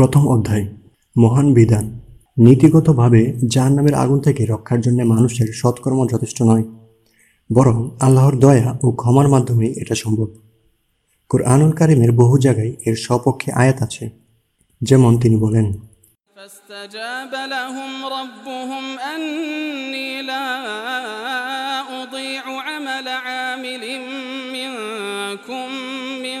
প্রথম অধ্যায় মহান বিধান নীতিগতভাবে জাহান নামের আগুন থেকে রক্ষার জন্য মানুষের সৎকর্ম যথেষ্ট নয় বরং আল্লাহর দয়া ও ক্ষমার মাধ্যমে এটা সম্ভব কুরআনুল কারিমের বহু জায়গায় এর সপক্ষে আয়াত আছে যেমন তিনি বলেন فاستجاب لهم ربهم أني لا أضيع عمل عامل منكم من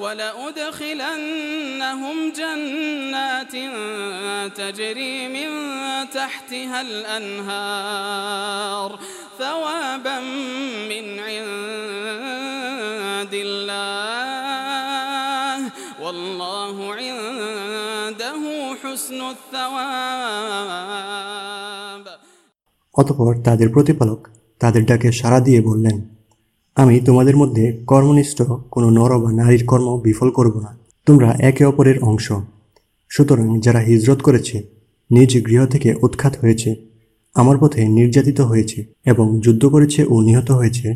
ولأدخلنهم جنات تجري من تحتها الأنهار ثوابا من عند الله والله عنده حسن الثواب অতপর তাদের প্রতিপালক তাদের ডাকে সাড়া দিয়ে বললেন আমি তোমাদের মধ্যে কর্মনিষ্ঠ কোনো নর বা নারীর কর্ম বিফল করব না। তোমরা একে অপরের অংশ। সুতরাং যারা হিজরত করেছে, নিজ গৃহ থেকে উৎখাত হয়েছে, আমার পথে নির্যাতিত হয়েছে এবং যুদ্ধ করেছে ও নিহত হয়েছে,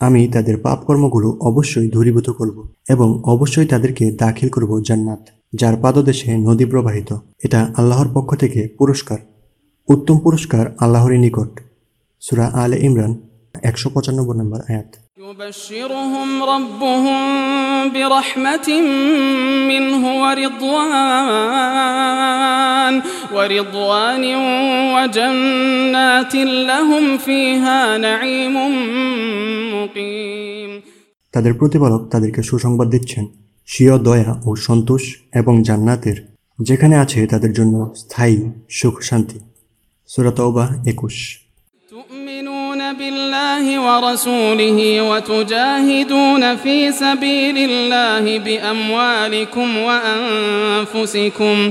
আমি তাদের পাপকর্মগুলো অবশ্যই দূরীভূত করব এবং অবশ্যই তাদেরকে দাখিল করব জান্নাত, যার পাদদেশে নদী প্রবাহিত। এটা আল্লাহর পক্ষ থেকে পুরস্কার। উত্তম পুরস্কার আল্লাহরই নিকট। সুরা আলে ইমরান, একশো পঁচানব্বই নম্বর আয়াত। يبشرهم ربهم برحمة منه ورضوان ورضوان وجنات لهم فيها نعيم مقيم তাদের প্রতিপালক তাদেরকে সুসংবাদ দিচ্ছেন স্বীয় দয়া ও সন্তোষ এবং জান্নাতের যেখানে আছে তাদের জন্য স্থায়ী সুখ শান্তি সুরাতবা একুশ بالله ورسوله وتجاهدون في سبيل الله بأموالكم وأنفسكم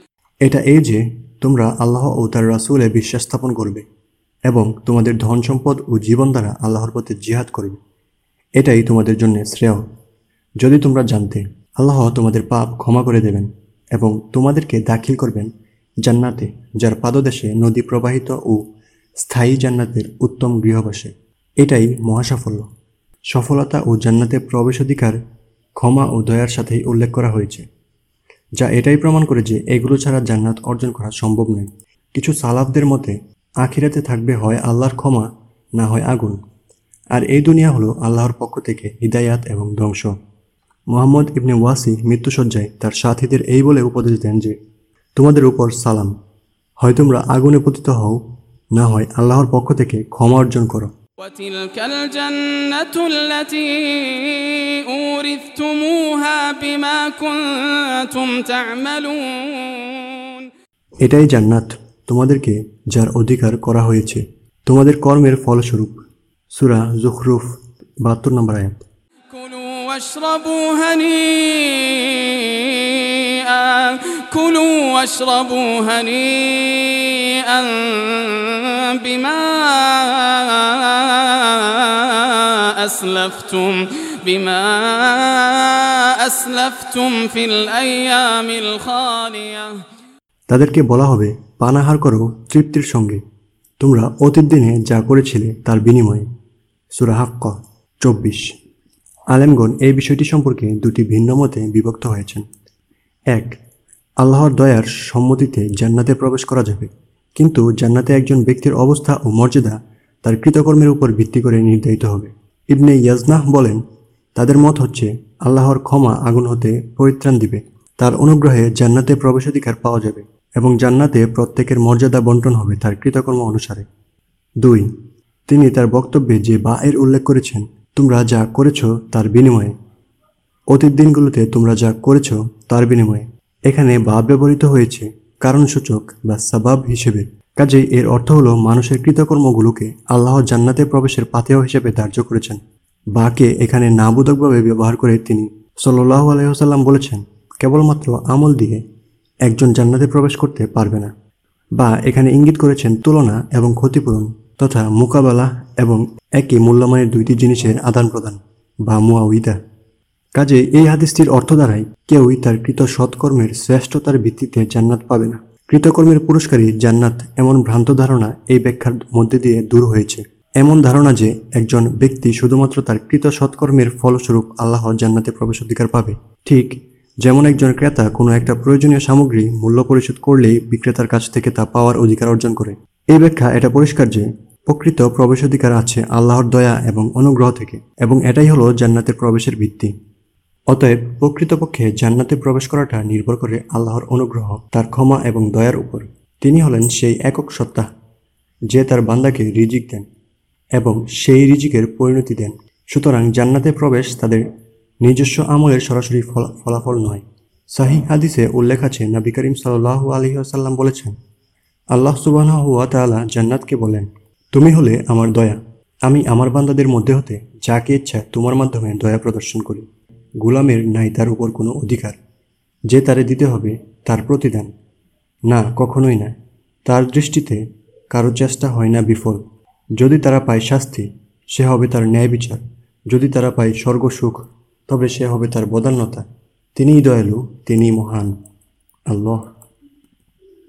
এটা এই যে তোমরা আল্লাহ ও তার রাসুলে বিশ্বাস স্থাপন করবে এবং তোমাদের ধন সম্পদ ও জীবন দ্বারা আল্লাহর পথে জিহাদ করবে। এটাই তোমাদের জন্য শ্রেয়। যদি তোমরা জানতে, আল্লাহ তোমাদের পাপ ক্ষমা করে দেবেন এবং তোমাদেরকে দাখিল করবেন জান্নাতে, যার পাদদেশে নদী প্রবাহিত ও স্থায়ী জান্নাতের উত্তম গৃহবাসে। এটাই মহাসাফল্য। সফলতা ও জান্নাতে প্রবেশাধিকার, ক্ষমা ও দয়ার সাথেই উল্লেখ করা হয়েছে। যা এটাই প্রমাণ করে যে এগুলো ছাড়া জান্নাত অর্জন করা সম্ভব নয়। কিছু সালাফদের মতে, আখিরাতে থাকবে হয় আল্লাহর ক্ষমা, না হয় আগুন। আর এই দুনিয়া হলো আল্লাহর পক্ষ থেকে হিদায়াত এবং ধ্বংস। মোহাম্মদ ইবনে ওয়াসি মৃত্যুসজ্জায় তার সাথীদের এই বলে উপদেশ দেন যে, তোমাদের উপর সালাম। হয় তোমরা আগুনে পতিত হও, না হয় আল্লাহর পক্ষ থেকে ক্ষমা অর্জন করো। وتلك الجنة التي أورثتموها بما كنتم تعملون এটাই জান্নাত তোমাদেরকে যার অধিকার করা হয়েছে তোমাদের কর্মের ফলস্বরূপ সুরা জুখরুফ বাহাত্তর নম্বর আয়াত كلوا واشربوا هنيئا كلوا واشربوا هنيئا بما أسلفتم بما أسلفتم في الأيام الخالية তাদেরকে বলা হবে পানাহার করো তৃপ্তির সঙ্গে তোমরা অতীত দিনে যা করেছিলে তার বিনিময়ে সুরা হাক্ক চব্বিশ আলেমগণ এই বিষয়টি সম্পর্কে দুটি ভিন্ন মতে বিভক্ত হয়েছেন এক আল্লাহর দয়ার সম্মতিতে জান্নাতে প্রবেশ করা যাবে। কিন্তু জান্নাতে একজন ব্যক্তির অবস্থা ও মর্যাদা তার কৃতকর্মের উপর ভিত্তি করে নির্ধারিত হবে। ইবনে ইয়াজনাহ বলেন, তাদের মত হচ্ছে, আল্লাহর ক্ষমা আগুন হতে পরিত্রাণ দিবে। তার অনুগ্রহে জান্নাতে প্রবেশাধিকার পাওয়া যাবে এবং জান্নাতে প্রত্যেকের মর্যাদা বন্টন হবে তার কৃতকর্ম অনুসারে। দুই, তিনি তার বক্তব্যে যে বা এর উল্লেখ করেছেন, তোমরা যা করেছ তার বিনিময়ে। অতীত দিনগুলোতে তোমরা যা করেছ তার বিনিময়ে। এখানে বা ব্যবহৃত হয়েছে কারণসূচক বা সাবাব হিসেবে। কাজেই এর অর্থ হলো মানুষের কৃতকর্মগুলোকে আল্লাহ জান্নাতে প্রবেশের পাথেয় হিসেবে ধার্য করেছেন। বাকে এখানে নাবোধকভাবে ব্যবহার করে তিনি সাল্লাহ আলহিহাসাল্লাম বলেছেন, কেবলমাত্র আমল দিয়ে একজন জান্নাতে প্রবেশ করতে পারবে না। বা এখানে ইঙ্গিত করেছেন তুলনা এবং ক্ষতিপূরণ তথা মোকাবেলা এবং একই মূল্যমানের দুইটি জিনিসের আদান প্রদান বা মুআউইদা কাজে এই হাদিসটির অর্থ দ্বারাই কেউই তার কৃত সৎকর্মের শ্রেষ্ঠতার ভিত্তিতে জান্নাত পাবে না। কৃতকর্মের পুরস্কারই জান্নাত, এমন ভ্রান্ত ধারণা এই ব্যাখ্যার মধ্যে দিয়ে দূর হয়েছে। এমন ধারণা যে একজন ব্যক্তি শুধুমাত্র তার কৃত সৎকর্মের ফলস্বরূপ আল্লাহ জান্নাতে প্রবেশ অধিকার পাবে। ঠিক যেমন একজন ক্রেতা কোনো একটা প্রয়োজনীয় সামগ্রী মূল্য পরিশোধ করলেই বিক্রেতার কাছ থেকে তা পাওয়ার অধিকার অর্জন করে। এই ব্যাখ্যা এটা পরিষ্কার যে প্রকৃত প্রবেশাধিকার আছে আল্লাহর দয়া এবং অনুগ্রহ থেকে, এবং এটাই হলো জান্নাতের প্রবেশের ভিত্তি। অতএব প্রকৃতপক্ষে জান্নাতে প্রবেশ করাটা নির্ভর করে আল্লাহর অনুগ্রহ, তার ক্ষমা এবং দয়ার উপর। তিনি হলেন সেই একক সত্তা, যে তার বান্দাকে রিজিক দেন এবং সেই রিজিকের পরিণতি দেন। সুতরাং জান্নাতে প্রবেশ তাদের নিজস্ব আমলের সরাসরি ফলা- ফলাফল নয়। সাহি হাদিসে উল্লেখ আছে, নবী করিম সাল্লাহ আলহি আসাল্লাম বলেছেন, আল্লাহ সুবাহ হুয়া তাআলা জান্নাতকে বলেন, তুমি হলে আমার দয়া। আমি আমার বান্দাদের মধ্যে হতে যাকে ইচ্ছা তোমার মাধ্যমে দয়া প্রদর্শন করি। গোলামের নাই তার উপর কোনো অধিকার। যে তারে দিতে হবে তার প্রতিদান। না, কখনোই না। তার দৃষ্টিতে কারও চেষ্টা হয় না বিফল। যদি তারা পায় শাস্তি, সে হবে তার ন্যায় বিচার। যদি তারা পায় স্বর্গসুখ তবে সে হবে তার বদান্যতা। তিনিই দয়ালু, তিনিই মহান। আল্লাহ।